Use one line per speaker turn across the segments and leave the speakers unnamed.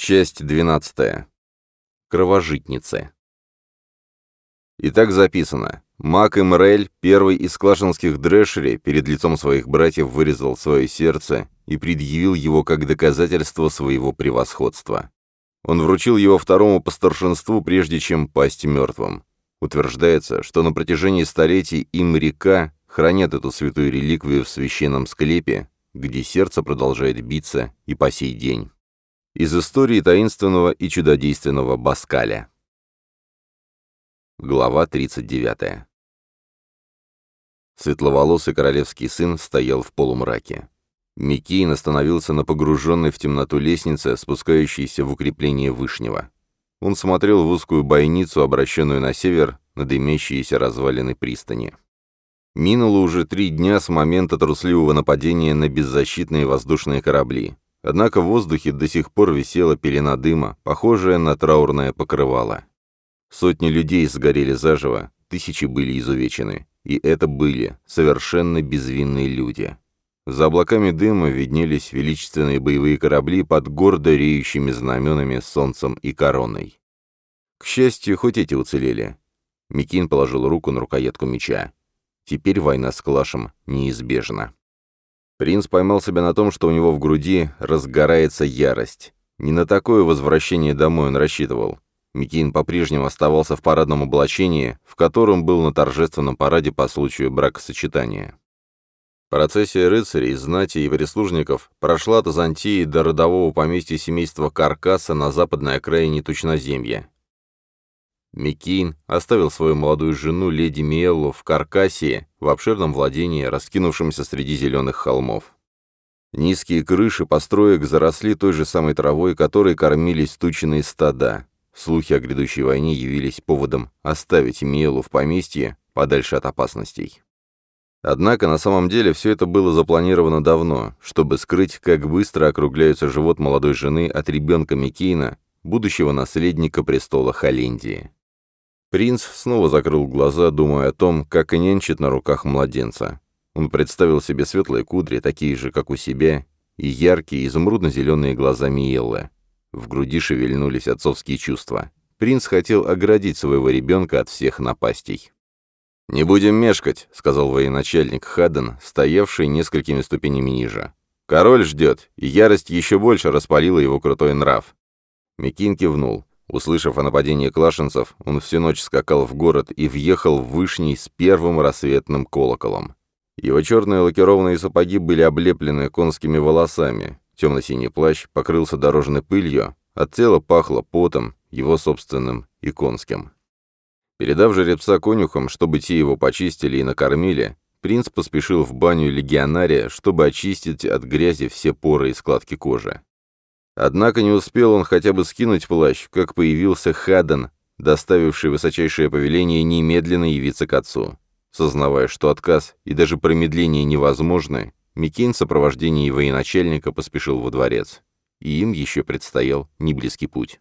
Часть 12. Кровожитницы. Итак, записано. Мак и Мрель, первый из клашинских дрэшери, перед лицом своих братьев вырезал свое сердце и предъявил его как доказательство своего превосходства. Он вручил его второму по старшинству, прежде чем пасть мертвым. Утверждается, что на протяжении столетий им река хранят эту святую реликвию в священном склепе, где сердце продолжает биться и по сей день из истории таинственного и чудодейственного Баскаля. Глава 39. Светловолосый королевский сын стоял в полумраке. Микейн остановился на погруженной в темноту лестнице, спускающейся в укрепление Вышнего. Он смотрел в узкую бойницу, обращенную на север, на дымящиеся развалины пристани. Минуло уже три дня с момента трусливого нападения на беззащитные воздушные корабли. Однако в воздухе до сих пор висела пелена дыма, похожая на траурное покрывало. Сотни людей сгорели заживо, тысячи были изувечены. И это были совершенно безвинные люди. За облаками дыма виднелись величественные боевые корабли под гордо реющими знаменами, солнцем и короной. К счастью, хоть эти уцелели. Микин положил руку на рукоятку меча. Теперь война с Клашем неизбежна. Принц поймал себя на том, что у него в груди разгорается ярость. Не на такое возвращение домой он рассчитывал. Микин по-прежнему оставался в парадном облачении, в котором был на торжественном параде по случаю бракосочетания. Процессия рыцарей, знати и прислужников прошла от Азантии до родового поместья семейства Каркаса на западной окраине Тучноземья, Микин оставил свою молодую жену, леди Миеллу, в Каркасии, в обширном владении, раскинувшемся среди зеленых холмов. Низкие крыши построек заросли той же самой травой, которой кормились тучные стада. Слухи о грядущей войне явились поводом оставить Миелу в поместье подальше от опасностей. Однако на самом деле все это было запланировано давно, чтобы скрыть, как быстро округляется живот молодой жены от ребенка Микейна, будущего наследника престола Холлендии. Принц снова закрыл глаза, думая о том, как нянчит на руках младенца. Он представил себе светлые кудри, такие же, как у себя, и яркие изумрудно-зеленые глаза Миеллы. В груди шевельнулись отцовские чувства. Принц хотел оградить своего ребенка от всех напастей. «Не будем мешкать», — сказал военачальник Хаден, стоявший несколькими ступенями ниже. «Король ждет, и ярость еще больше распалила его крутой нрав». Микин кивнул. Услышав о нападении клашенцев, он всю ночь скакал в город и въехал в Вышний с первым рассветным колоколом. Его черные лакированные сапоги были облеплены конскими волосами, темно-синий плащ покрылся дорожной пылью, а тело пахло потом, его собственным и конским. Передав жеребца конюхам, чтобы те его почистили и накормили, принц поспешил в баню легионария, чтобы очистить от грязи все поры и складки кожи. Однако не успел он хотя бы скинуть плащ, как появился Хаден, доставивший высочайшее повеление немедленно явиться к отцу. Сознавая, что отказ и даже промедление невозможны, Микейн в сопровождении военачальника поспешил во дворец. И им еще предстоял неблизкий путь.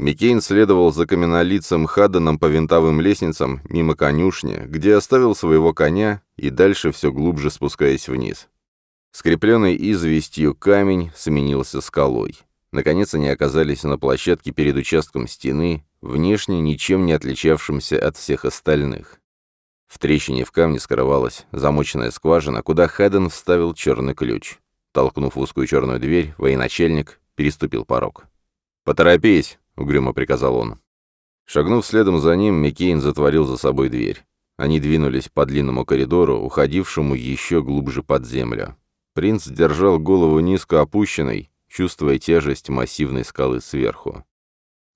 Микейн следовал за каменнолицым Хадденом по винтовым лестницам мимо конюшни, где оставил своего коня и дальше все глубже спускаясь вниз. Скрепленный известью камень сменился скалой. Наконец они оказались на площадке перед участком стены, внешне ничем не отличавшимся от всех остальных. В трещине в камне скрывалась замоченная скважина, куда Хаден вставил черный ключ. Толкнув узкую черную дверь, военачальник переступил порог. «Поторопись!» — угрюмо приказал он. Шагнув следом за ним, Миккейн затворил за собой дверь. Они двинулись по длинному коридору, уходившему еще глубже под землю. Принц держал голову низко опущенной, чувствуя тяжесть массивной скалы сверху.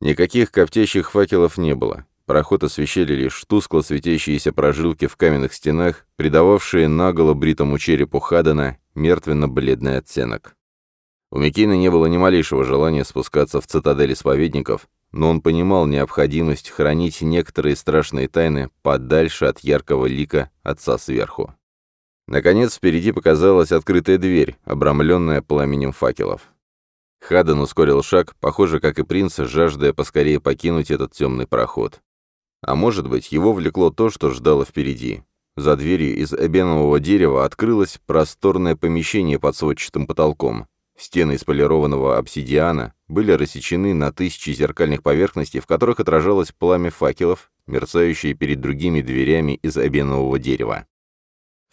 Никаких коптящих факелов не было. Проход освещали лишь тускло светящиеся прожилки в каменных стенах, придававшие наголо бритому черепу Хадана мертвенно-бледный оттенок. У Микина не было ни малейшего желания спускаться в цитадель исповедников, но он понимал необходимость хранить некоторые страшные тайны подальше от яркого лика отца сверху. Наконец впереди показалась открытая дверь, обрамленная пламенем факелов. Хаден ускорил шаг, похоже, как и принц, жаждая поскорее покинуть этот темный проход. А может быть, его влекло то, что ждало впереди. За дверью из эбенового дерева открылось просторное помещение под сводчатым потолком. Стены из полированного обсидиана были рассечены на тысячи зеркальных поверхностей, в которых отражалось пламя факелов, мерцающие перед другими дверями из эбенового дерева.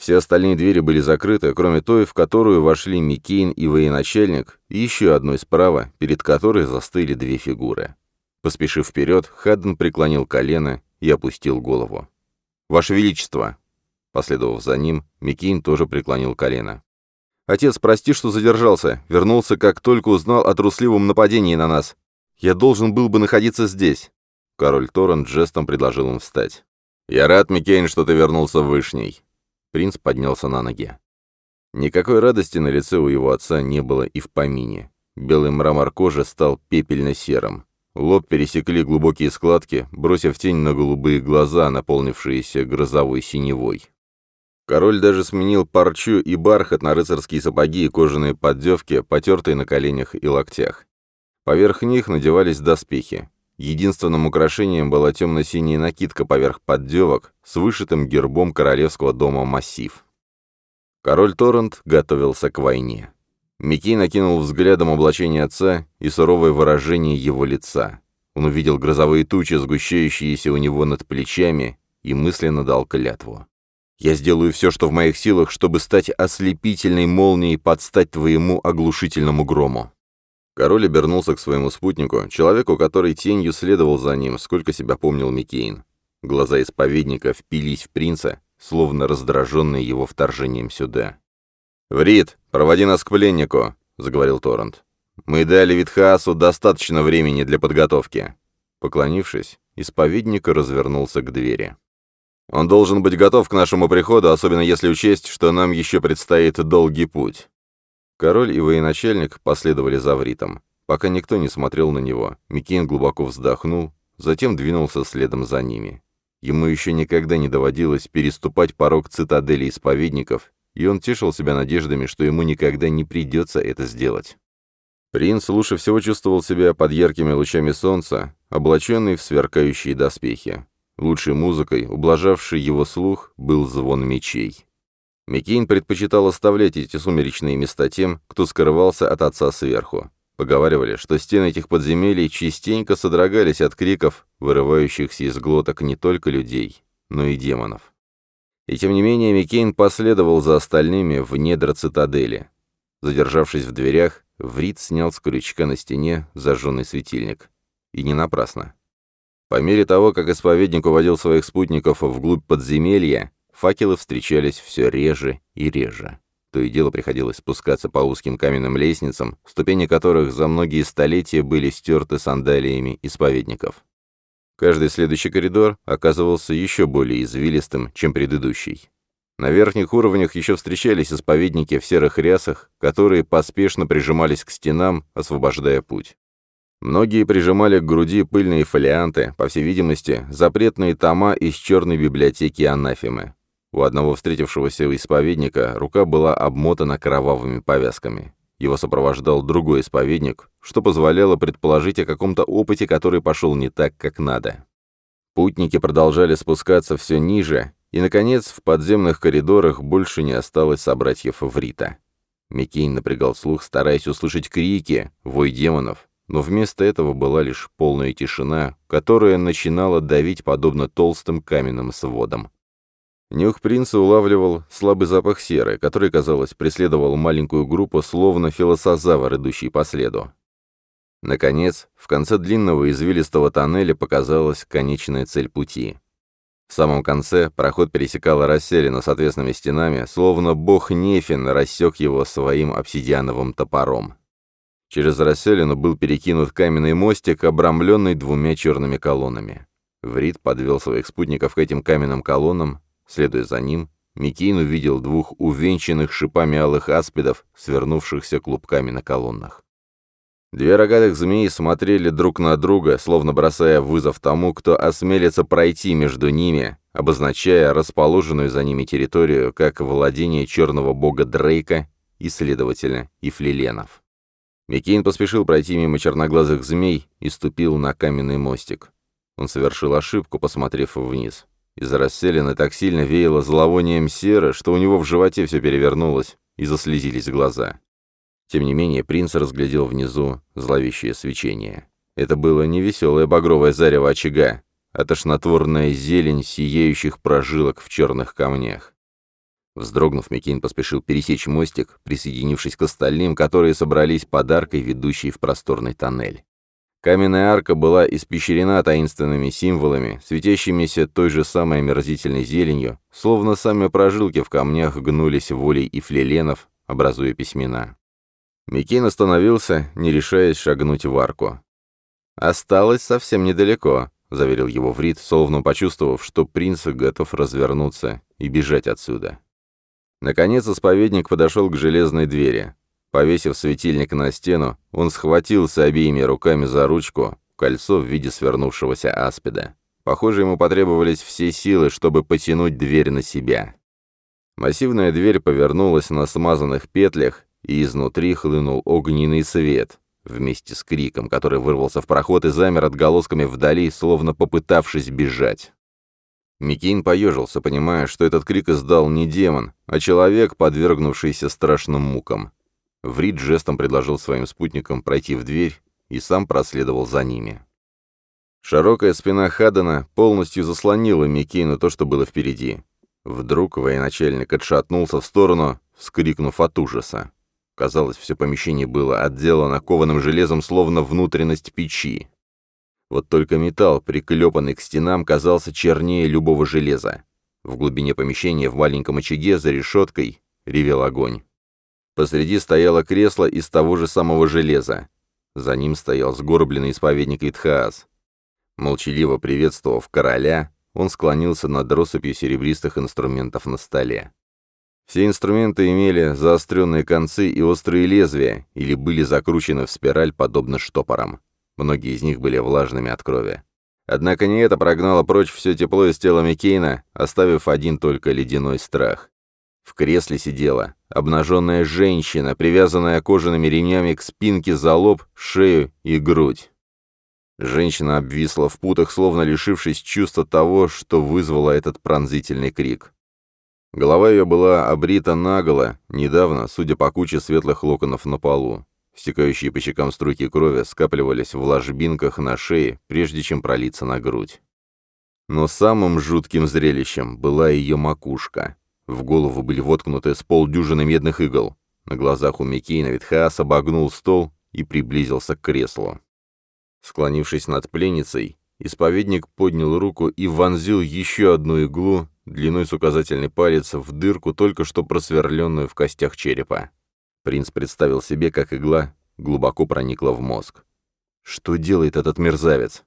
Все остальные двери были закрыты, кроме той, в которую вошли Микейн и военачальник, и еще одной справа, перед которой застыли две фигуры. Поспешив вперед, Хадден преклонил колено и опустил голову. «Ваше Величество!» Последовав за ним, Микейн тоже преклонил колено. «Отец, прости, что задержался. Вернулся, как только узнал о трусливом нападении на нас. Я должен был бы находиться здесь». Король Торрент жестом предложил им встать. «Я рад, Микейн, что ты вернулся в Вышний. Принц поднялся на ноги. Никакой радости на лице у его отца не было и в помине. Белый мрамор кожи стал пепельно-серым. Лоб пересекли глубокие складки, бросив тень на голубые глаза, наполнившиеся грозовой синевой. Король даже сменил парчу и бархат на рыцарские сапоги и кожаные поддевки, потертые на коленях и локтях. Поверх них надевались доспехи. Единственным украшением была темно-синяя накидка поверх поддевок с вышитым гербом королевского дома «Массив». Король Торрент готовился к войне. Микки накинул взглядом облачение отца и суровое выражение его лица. Он увидел грозовые тучи, сгущающиеся у него над плечами, и мысленно дал клятву. «Я сделаю все, что в моих силах, чтобы стать ослепительной молнией под стать твоему оглушительному грому. Король обернулся к своему спутнику, человеку, который тенью следовал за ним, сколько себя помнил Микейн. Глаза исповедника впились в принца, словно раздраженные его вторжением сюда. «Врит, проводи нас к пленнику», — заговорил Торрент. «Мы дали Витхаасу достаточно времени для подготовки». Поклонившись, исповедник развернулся к двери. «Он должен быть готов к нашему приходу, особенно если учесть, что нам еще предстоит долгий путь». Король и военачальник последовали за Вритом. Пока никто не смотрел на него, Микин глубоко вздохнул, затем двинулся следом за ними. Ему еще никогда не доводилось переступать порог цитадели исповедников, и он тешил себя надеждами, что ему никогда не придется это сделать. Принц лучше всего чувствовал себя под яркими лучами солнца, облаченный в сверкающие доспехи. Лучшей музыкой, ублажавшей его слух, был звон мечей. Микейн предпочитал оставлять эти сумеречные места тем, кто скрывался от отца сверху. Поговаривали, что стены этих подземелий частенько содрогались от криков, вырывающихся из глоток не только людей, но и демонов. И тем не менее Микейн последовал за остальными в недра цитадели. Задержавшись в дверях, Врит снял с крючка на стене зажженный светильник. И не напрасно. По мере того, как исповедник уводил своих спутников вглубь подземелья, Факелы встречались все реже и реже. То и дело приходилось спускаться по узким каменным лестницам, ступени которых за многие столетия были стерты сандалиями исповедников. Каждый следующий коридор оказывался еще более извилистым, чем предыдущий. На верхних уровнях еще встречались исповедники в серых рясах, которые поспешно прижимались к стенам, освобождая путь. Многие прижимали к груди пыльные фолианты, по всей видимости, запретные тома из черной библиотеки анафемы. У одного встретившегося исповедника рука была обмотана кровавыми повязками. Его сопровождал другой исповедник, что позволяло предположить о каком-то опыте, который пошел не так, как надо. Путники продолжали спускаться все ниже, и, наконец, в подземных коридорах больше не осталось собратьев Врита. Микейн напрягал слух, стараясь услышать крики, вой демонов, но вместо этого была лишь полная тишина, которая начинала давить подобно толстым каменным сводам. Нюх принца улавливал слабый запах серы, который, казалось, преследовал маленькую группу, словно филосозавр, идущий по следу. Наконец, в конце длинного извилистого тоннеля показалась конечная цель пути. В самом конце проход пересекала расселена с отвесными стенами, словно бог Нефин рассек его своим обсидиановым топором. Через расселину был перекинут каменный мостик, обрамленный двумя черными колоннами. Врит подвел своих спутников к этим каменным колоннам, Следуя за ним, Микейн увидел двух увенчанных шипами алых аспидов, свернувшихся клубками на колоннах. Две рогатых змеи смотрели друг на друга, словно бросая вызов тому, кто осмелится пройти между ними, обозначая расположенную за ними территорию как владение черного бога Дрейка, и и Ифлиленов. Микейн поспешил пройти мимо черноглазых змей и ступил на каменный мостик. Он совершил ошибку, посмотрев вниз. Из расселины так сильно веяло зловонием серы, что у него в животе все перевернулось и заслезились глаза. Тем не менее, принц разглядел внизу зловещее свечение. Это было не веселое багровое зарево очага, а тошнотворная зелень сияющих прожилок в черных камнях. Вздрогнув, Микин поспешил пересечь мостик, присоединившись к остальным, которые собрались подаркой ведущей в просторный тоннель. Каменная арка была испещрена таинственными символами, светящимися той же самой омерзительной зеленью, словно сами прожилки в камнях гнулись волей и флеленов, образуя письмена. Микин остановился, не решаясь шагнуть в арку. «Осталось совсем недалеко», — заверил его Врит, словно почувствовав, что принц готов развернуться и бежать отсюда. Наконец исповедник подошел к железной двери. Повесив светильник на стену, он схватился обеими руками за ручку, кольцо в виде свернувшегося аспида. Похоже, ему потребовались все силы, чтобы потянуть дверь на себя. Массивная дверь повернулась на смазанных петлях, и изнутри хлынул огненный свет, вместе с криком, который вырвался в проход и замер отголосками вдали, словно попытавшись бежать. Микин поежился, понимая, что этот крик издал не демон, а человек, подвергнувшийся страшным мукам. Врид жестом предложил своим спутникам пройти в дверь и сам проследовал за ними. Широкая спина Хадена полностью заслонила Микейну то, что было впереди. Вдруг военачальник отшатнулся в сторону, вскрикнув от ужаса. Казалось, все помещение было отделано кованым железом, словно внутренность печи. Вот только металл, приклепанный к стенам, казался чернее любого железа. В глубине помещения в маленьком очаге за решеткой ревел огонь. Посреди стояло кресло из того же самого железа. За ним стоял сгорбленный исповедник Итхаас. Молчаливо приветствовав короля, он склонился над россыпью серебристых инструментов на столе. Все инструменты имели заостренные концы и острые лезвия, или были закручены в спираль, подобно штопорам. Многие из них были влажными от крови. Однако не это прогнало прочь все тепло из тела Микейна, оставив один только ледяной страх. В кресле сидела, обнаженная женщина, привязанная кожаными ремнями к спинке за лоб, шею и грудь. Женщина обвисла в путах, словно лишившись чувства того, что вызвало этот пронзительный крик. Голова ее была обрита наголо, недавно, судя по куче светлых локонов на полу. Стекающие по щекам струйки крови скапливались в ложбинках на шее, прежде чем пролиться на грудь. Но самым жутким зрелищем была ее макушка. В голову были воткнуты с полдюжины медных игл. На глазах у Микейна Витхаас обогнул стол и приблизился к креслу. Склонившись над пленницей, исповедник поднял руку и вонзил еще одну иглу длиной с указательный палец в дырку, только что просверленную в костях черепа. Принц представил себе, как игла глубоко проникла в мозг. «Что делает этот мерзавец?»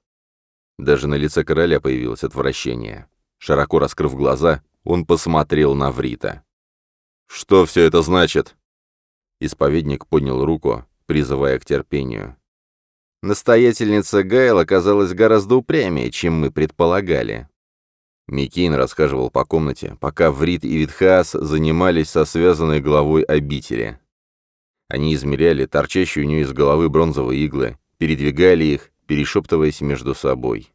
Даже на лице короля появилось отвращение. Широко раскрыв глаза, он посмотрел на Врита. «Что все это значит?» Исповедник поднял руку, призывая к терпению. Настоятельница Гайл оказалась гораздо упрямее, чем мы предполагали. Микейн рассказывал по комнате, пока Врит и Витхаас занимались со связанной головой обители. Они измеряли торчащие у нее из головы бронзовые иглы, передвигали их, перешептываясь между собой.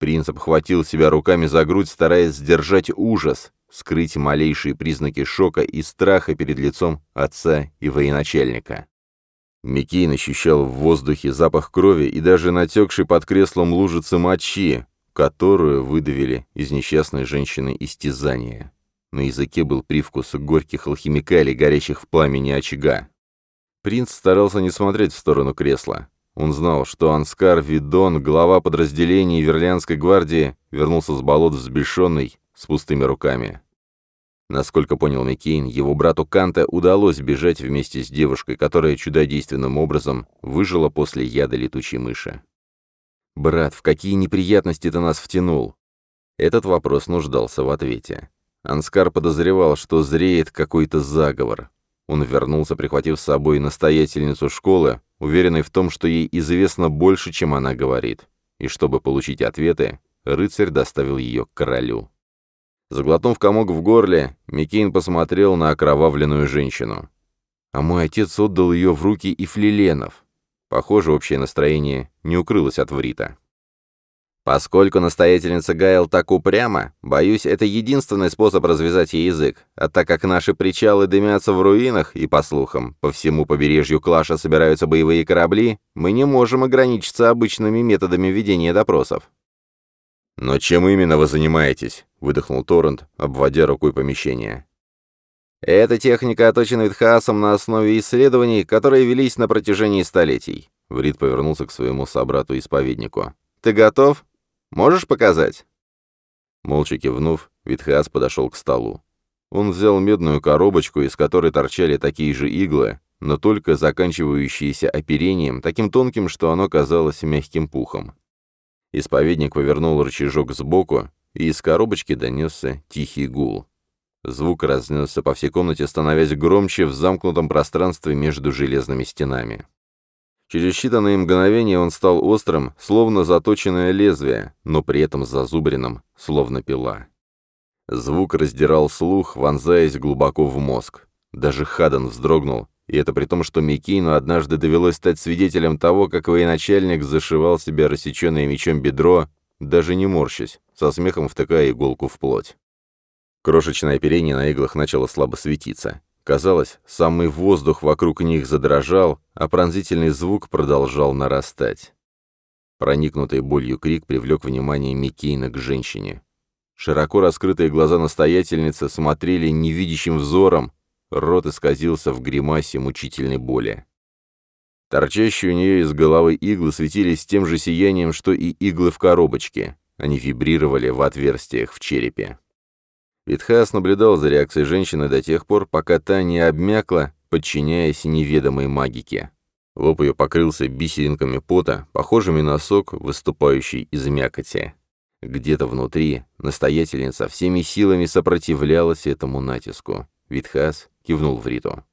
Принц обхватил себя руками за грудь, стараясь сдержать ужас, скрыть малейшие признаки шока и страха перед лицом отца и военачальника. Микейн ощущал в воздухе запах крови и даже натекшей под креслом лужицы мочи, которую выдавили из несчастной женщины истязания. На языке был привкус горьких алхимикалий, горящих в пламени очага. Принц старался не смотреть в сторону кресла. Он знал, что Анскар Видон, глава подразделения Верлианской гвардии, вернулся с болот взбешенный, с пустыми руками. Насколько понял Микейн, его брату Канту удалось бежать вместе с девушкой, которая чудодейственным образом выжила после яда летучей мыши. «Брат, в какие неприятности ты нас втянул?» Этот вопрос нуждался в ответе. Анскар подозревал, что зреет какой-то заговор. Он вернулся, прихватив с собой настоятельницу школы, уверенный в том, что ей известно больше, чем она говорит. И чтобы получить ответы, рыцарь доставил ее к королю. Заглотнув комок в горле, Микейн посмотрел на окровавленную женщину. А мой отец отдал ее в руки и флиленов. Похоже, общее настроение не укрылось от Врита. Поскольку настоятельница Гайл так упряма, боюсь, это единственный способ развязать ей язык, а так как наши причалы дымятся в руинах, и, по слухам, по всему побережью Клаша собираются боевые корабли, мы не можем ограничиться обычными методами ведения допросов. «Но чем именно вы занимаетесь?» — выдохнул Торрент, обводя рукой помещение. «Эта техника оточена Витхасом на основе исследований, которые велись на протяжении столетий». Врид повернулся к своему собрату-исповеднику. «Ты готов?» Можешь показать?» Молча кивнув, Витхиас подошел к столу. Он взял медную коробочку, из которой торчали такие же иглы, но только заканчивающиеся оперением, таким тонким, что оно казалось мягким пухом. Исповедник повернул рычажок сбоку, и из коробочки донесся тихий гул. Звук разнесся по всей комнате, становясь громче в замкнутом пространстве между железными стенами. Через считанные мгновения он стал острым, словно заточенное лезвие, но при этом зазубренным, словно пила. Звук раздирал слух, вонзаясь глубоко в мозг. Даже Хаден вздрогнул, и это при том, что Микину однажды довелось стать свидетелем того, как военачальник зашивал себе рассеченное мечом бедро, даже не морщась, со смехом втыкая иголку в плоть. Крошечное оперение на иглах начало слабо светиться. Казалось, самый воздух вокруг них задрожал, а пронзительный звук продолжал нарастать. Проникнутый болью крик привлек внимание Микейна к женщине. Широко раскрытые глаза настоятельницы смотрели невидящим взором, рот исказился в гримасе мучительной боли. Торчащие у нее из головы иглы светились тем же сиянием, что и иглы в коробочке. Они вибрировали в отверстиях в черепе. Витхас наблюдал за реакцией женщины до тех пор, пока та не обмякла подчиняясь неведомой магике. Лоб ее покрылся бисеринками пота, похожими на сок, выступающий из мякоти. Где-то внутри настоятельница всеми силами сопротивлялась этому натиску. Витхас кивнул в Риту.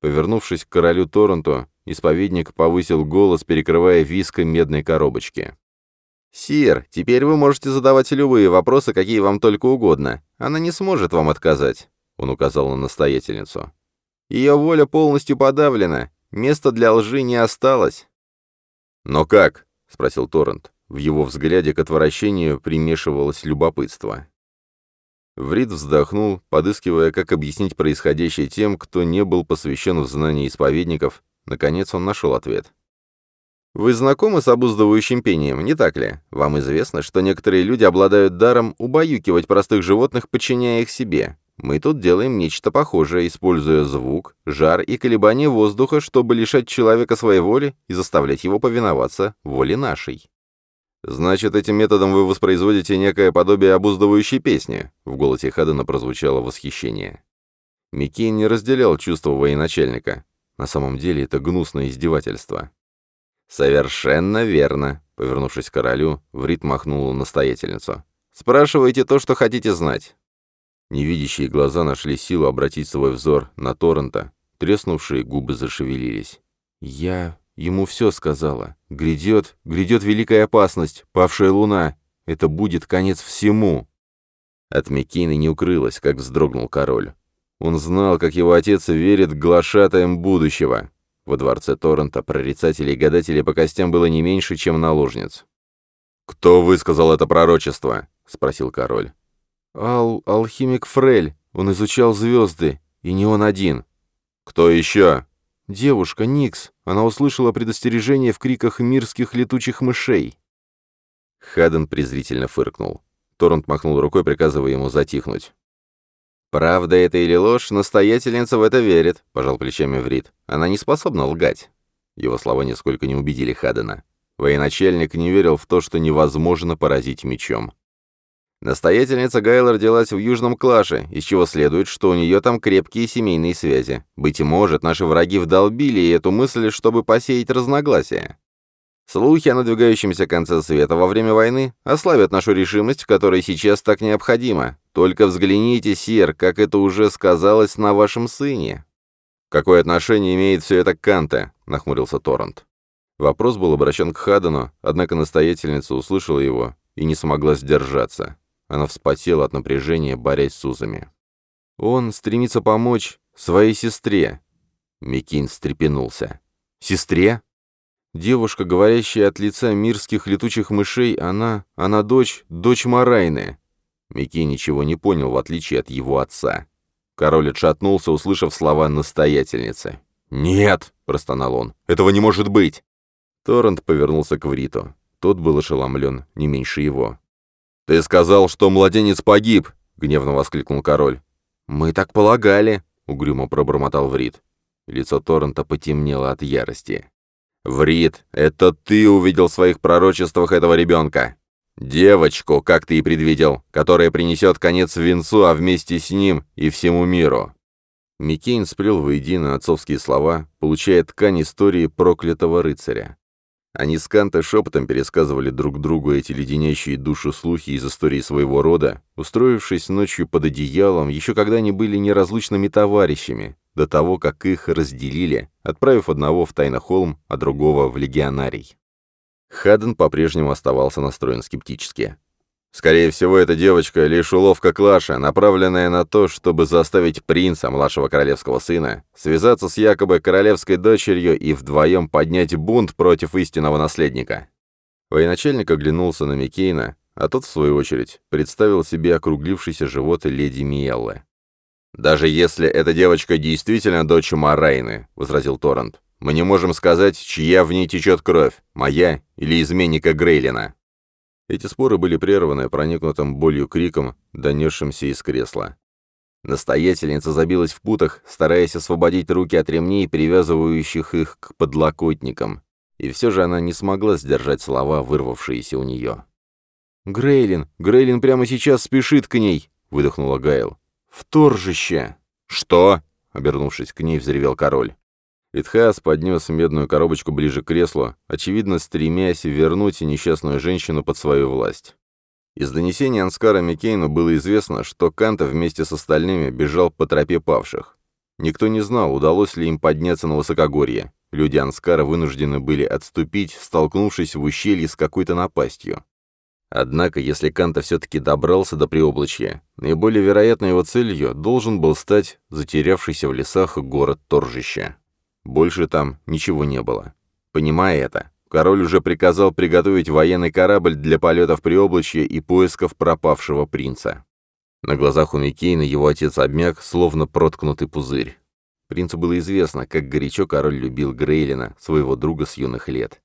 Повернувшись к королю Торонту, исповедник повысил голос, перекрывая виска медной коробочки. «Сир, теперь вы можете задавать любые вопросы, какие вам только угодно. Она не сможет вам отказать», — он указал на настоятельницу. Ее воля полностью подавлена, места для лжи не осталось». «Но как?» — спросил Торрент. В его взгляде к отвращению примешивалось любопытство. Врид вздохнул, подыскивая, как объяснить происходящее тем, кто не был посвящен в знания исповедников. Наконец он нашел ответ. «Вы знакомы с обуздывающим пением, не так ли? Вам известно, что некоторые люди обладают даром убаюкивать простых животных, подчиняя их себе. Мы тут делаем нечто похожее, используя звук, жар и колебания воздуха, чтобы лишать человека своей воли и заставлять его повиноваться воле нашей. «Значит, этим методом вы воспроизводите некое подобие обуздывающей песни», — в голосе Хадена прозвучало восхищение. Миккейн не разделял чувства военачальника. На самом деле это гнусное издевательство. «Совершенно верно», — повернувшись к королю, Врит махнула настоятельницу. «Спрашивайте то, что хотите знать. Невидящие глаза нашли силу обратить свой взор на Торрента. Треснувшие губы зашевелились. «Я ему все сказала. Грядет, грядет великая опасность, павшая луна. Это будет конец всему!» От Микины не укрылось, как вздрогнул король. Он знал, как его отец верит глашатаем будущего. Во дворце Торрента прорицателей и гадателей по костям было не меньше, чем наложниц. «Кто высказал это пророчество?» — спросил король. Ал... алхимик Фрель. Он изучал звезды. И не он один. Кто еще? Девушка, Никс. Она услышала предостережение в криках мирских летучих мышей. Хаден презрительно фыркнул. Торрент махнул рукой, приказывая ему затихнуть. «Правда это или ложь, настоятельница в это верит», — пожал плечами Врит. «Она не способна лгать». Его слова нисколько не убедили Хадена. Военачальник не верил в то, что невозможно поразить мечом. Настоятельница Гайла родилась в Южном Клаше, из чего следует, что у нее там крепкие семейные связи. Быть может, наши враги вдолбили эту мысль, чтобы посеять разногласия. Слухи о надвигающемся конце света во время войны ослабят нашу решимость, которая сейчас так необходима. Только взгляните, сир, как это уже сказалось на вашем сыне. «Какое отношение имеет все это к Канте?» — нахмурился Торрент. Вопрос был обращен к Хадену, однако настоятельница услышала его и не смогла сдержаться. Она вспотела от напряжения, борясь с узами. «Он стремится помочь своей сестре!» Микин встрепенулся. «Сестре?» Девушка, говорящая от лица мирских летучих мышей, она... Она дочь... Дочь Морайны. Микки ничего не понял, в отличие от его отца. Король отшатнулся, услышав слова настоятельницы. «Нет!» — простонал он. «Этого не может быть!» Торрент повернулся к Вриту. Тот был ошеломлен, не меньше его. «Ты сказал, что младенец погиб!» — гневно воскликнул король. «Мы так полагали!» — угрюмо пробормотал Врит. Лицо Торрента потемнело от ярости. «Врит, это ты увидел в своих пророчествах этого ребенка! Девочку, как ты и предвидел, которая принесет конец венцу, а вместе с ним и всему миру!» Микейн сплел воедино отцовские слова, получая ткань истории проклятого рыцаря. Они с Канта шепотом пересказывали друг другу эти леденящие душу слухи из истории своего рода, устроившись ночью под одеялом, еще когда они были неразлучными товарищами, до того, как их разделили, отправив одного в тайнахолм, а другого в Легионарий. Хаден по-прежнему оставался настроен скептически. Скорее всего, эта девочка — лишь уловка Клаша, направленная на то, чтобы заставить принца, младшего королевского сына, связаться с якобы королевской дочерью и вдвоем поднять бунт против истинного наследника. Военачальник оглянулся на Микейна, а тот, в свою очередь, представил себе округлившийся живот леди Миеллы. «Даже если эта девочка действительно дочь Марайны», — возразил Торрент, — «мы не можем сказать, чья в ней течет кровь, моя или изменника Грейлина». Эти споры были прерваны проникнутым болью криком, донесшимся из кресла. Настоятельница забилась в путах, стараясь освободить руки от ремней, привязывающих их к подлокотникам. И все же она не смогла сдержать слова, вырвавшиеся у нее. «Грейлин! Грейлин прямо сейчас спешит к ней!» — выдохнула Гайл. «Вторжище!» «Что?» — обернувшись к ней, взревел король. Итхас поднес медную коробочку ближе к креслу, очевидно, стремясь вернуть несчастную женщину под свою власть. Из донесения Анскара Микейну было известно, что Канта вместе с остальными бежал по тропе павших. Никто не знал, удалось ли им подняться на высокогорье. Люди Анскара вынуждены были отступить, столкнувшись в ущелье с какой-то напастью. Однако, если Канта все-таки добрался до Приоблачья, наиболее вероятной его целью должен был стать затерявшийся в лесах город Торжище. Больше там ничего не было. Понимая это, король уже приказал приготовить военный корабль для полетов при Приоблачье и поисков пропавшего принца. На глазах у Микейна его отец обмяк, словно проткнутый пузырь. Принцу было известно, как горячо король любил Грейлина, своего друга с юных лет.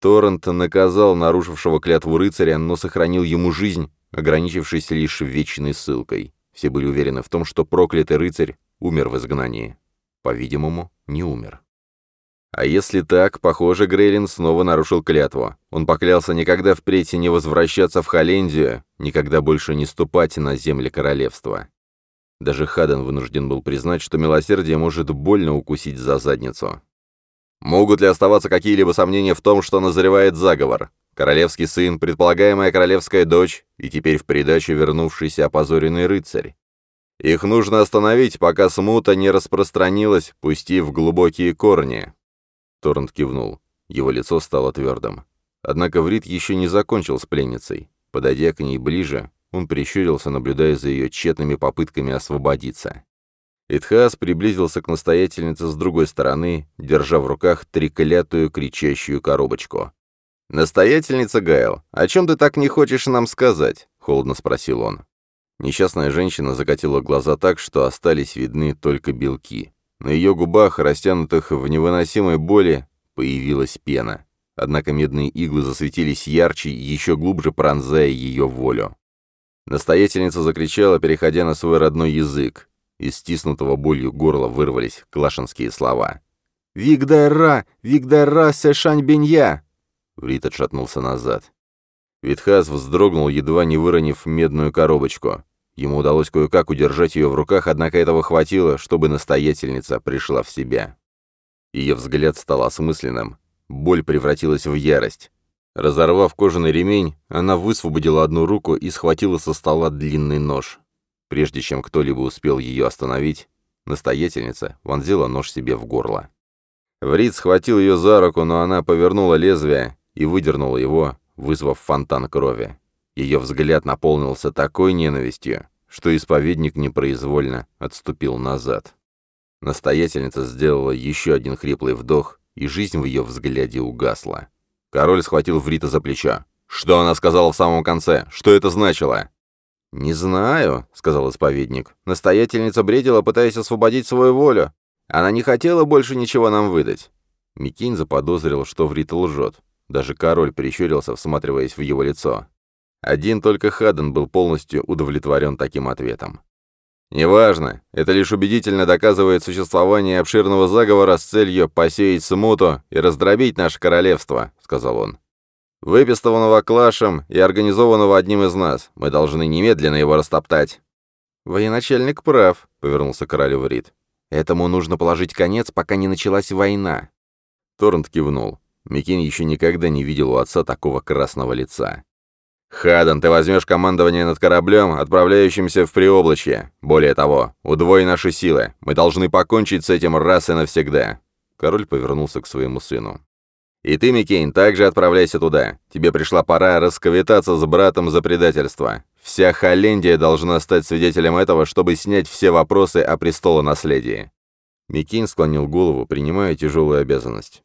Торрент наказал нарушившего клятву рыцаря, но сохранил ему жизнь, ограничившись лишь вечной ссылкой. Все были уверены в том, что проклятый рыцарь умер в изгнании по-видимому, не умер. А если так, похоже, Грейлин снова нарушил клятву. Он поклялся никогда впредь не возвращаться в Холлендию, никогда больше не ступать на земли королевства. Даже Хаден вынужден был признать, что милосердие может больно укусить за задницу. Могут ли оставаться какие-либо сомнения в том, что назревает заговор? Королевский сын, предполагаемая королевская дочь и теперь в придачу вернувшийся опозоренный рыцарь. Их нужно остановить, пока смута не распространилась, пустив глубокие корни». Торрент кивнул. Его лицо стало твердым. Однако Врит еще не закончил с пленницей. Подойдя к ней ближе, он прищурился, наблюдая за ее тщетными попытками освободиться. Итхас приблизился к настоятельнице с другой стороны, держа в руках треклятую кричащую коробочку. «Настоятельница Гайл, о чем ты так не хочешь нам сказать?» — холодно спросил он. Несчастная женщина закатила глаза так, что остались видны только белки. На ее губах, растянутых в невыносимой боли, появилась пена. Однако медные иглы засветились ярче, еще глубже пронзая ее волю. Настоятельница закричала, переходя на свой родной язык. Из стиснутого болью горла вырвались клашинские слова. «Вигдайра! Вигдайра сэшань бенья!» Рит отшатнулся назад. Витхас вздрогнул, едва не выронив медную коробочку. Ему удалось кое-как удержать ее в руках, однако этого хватило, чтобы настоятельница пришла в себя. Ее взгляд стал осмысленным. Боль превратилась в ярость. Разорвав кожаный ремень, она высвободила одну руку и схватила со стола длинный нож. Прежде чем кто-либо успел ее остановить, настоятельница вонзила нож себе в горло. Врид схватил ее за руку, но она повернула лезвие и выдернула его, вызвав фонтан крови. Ее взгляд наполнился такой ненавистью, что исповедник непроизвольно отступил назад. Настоятельница сделала еще один хриплый вдох, и жизнь в ее взгляде угасла. Король схватил Врита за плечо. «Что она сказала в самом конце? Что это значило?»
«Не знаю», — сказал исповедник. «Настоятельница бредила, пытаясь освободить свою волю. Она не хотела больше ничего нам выдать».
Микин заподозрил, что Врит лжет. Даже король прищурился, всматриваясь в его лицо. Один только Хаден был полностью удовлетворен таким ответом. «Неважно, это лишь убедительно доказывает существование обширного заговора с целью посеять смуту и раздробить наше королевство», — сказал он. «Выпистованного клашем и организованного одним из нас, мы должны немедленно его растоптать».
«Военачальник прав», — повернулся королю Рид. «Этому нужно положить конец, пока не началась война».
Торрент кивнул. Микин еще никогда не видел у отца такого красного лица. «Хадан, ты возьмешь командование над кораблем, отправляющимся в Приоблачье. Более того, удвой наши силы. Мы должны покончить с этим раз и навсегда». Король повернулся к своему сыну. «И ты, Микейн, также отправляйся туда. Тебе пришла пора расквитаться с братом за предательство. Вся Холлендия должна стать свидетелем этого, чтобы снять все вопросы о престолонаследии». Микейн склонил голову, принимая тяжелую обязанность.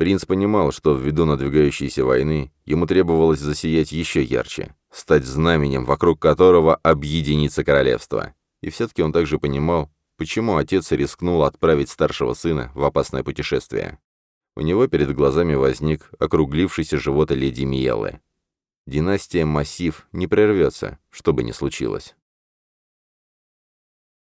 Принц понимал, что ввиду надвигающейся войны ему требовалось засиять еще ярче, стать знаменем, вокруг которого объединится королевство. И все-таки он также понимал, почему отец рискнул отправить старшего сына в опасное путешествие. У него перед глазами возник округлившийся живот леди Миелы. Династия Массив не прервется, что бы ни случилось.